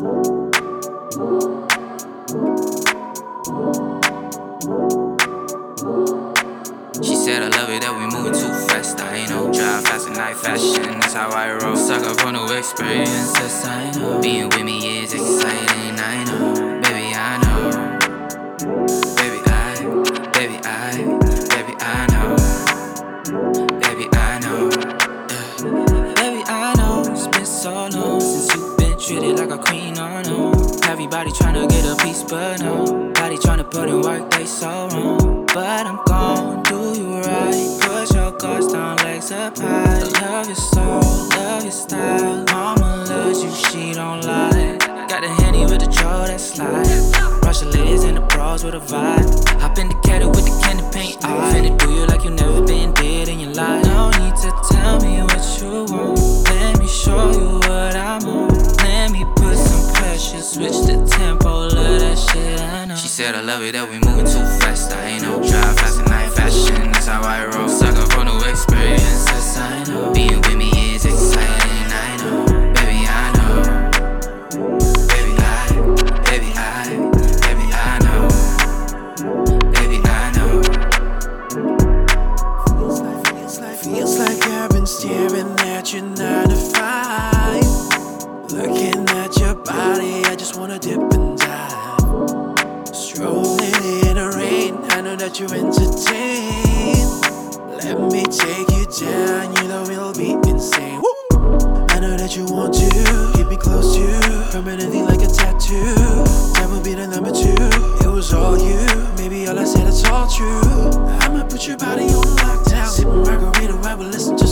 She said I love it that we moving too fast. I ain't no drive fast and night fashion. That's how I roll. Suck up on new experiences. I know being with me is exciting. I know, Everybody tryna get a piece, but no. Body tryna put in work, they so wrong. But I'm gon' do you right. Put your guards down, legs up high. Love your soul, love your style. Mama loves you, she don't lie. Got a handy with the draw that slide. Rush the ladies and the bras with a vibe. Hop in the caddy with the candy paint. I finna do you like you never been dead in your life. No need to tell me what you want. Let me show you switch the tempo, love that shit. I know. She said I love it that we moving too fast. I ain't no drive fast and night fashion. That's how I roll. Sucker for new experiences. I know. Being with me is exciting. I know. Baby, I know. Baby, I, baby, I, baby, I know. Baby, I know. Feels like I've been staring at you nine to five. Looking at your body, I just wanna dip and dive. Strolling in the rain, I know that you're entertained. Let me take you down, you know it'll be insane. Woo! I know that you want to keep me close to you, permanently like a tattoo. That will be the number two. It was all you, maybe all I said it's all true. I'ma put your body on lockdown. Sipping margarita while we listen to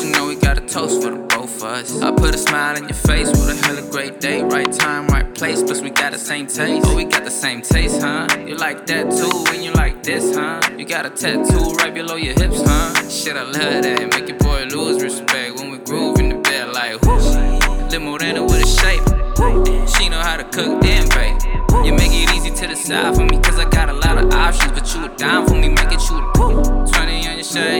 You know we got a toast for the both of us. I put a smile in your face with a hella great day. Right time, right place. Plus, we got the same taste. Oh, we got the same taste, huh? You like that too, when you like this, huh? You got a tattoo right below your hips, huh? Shit, I love that. Make your boy lose respect when we groove in the bed, like whoosh. Lil Morena with a shape. She know how to cook and bake. You make it easy to decide for me, cause I got a lot of options. But you were down for me, make it you the 20 on your shades, 50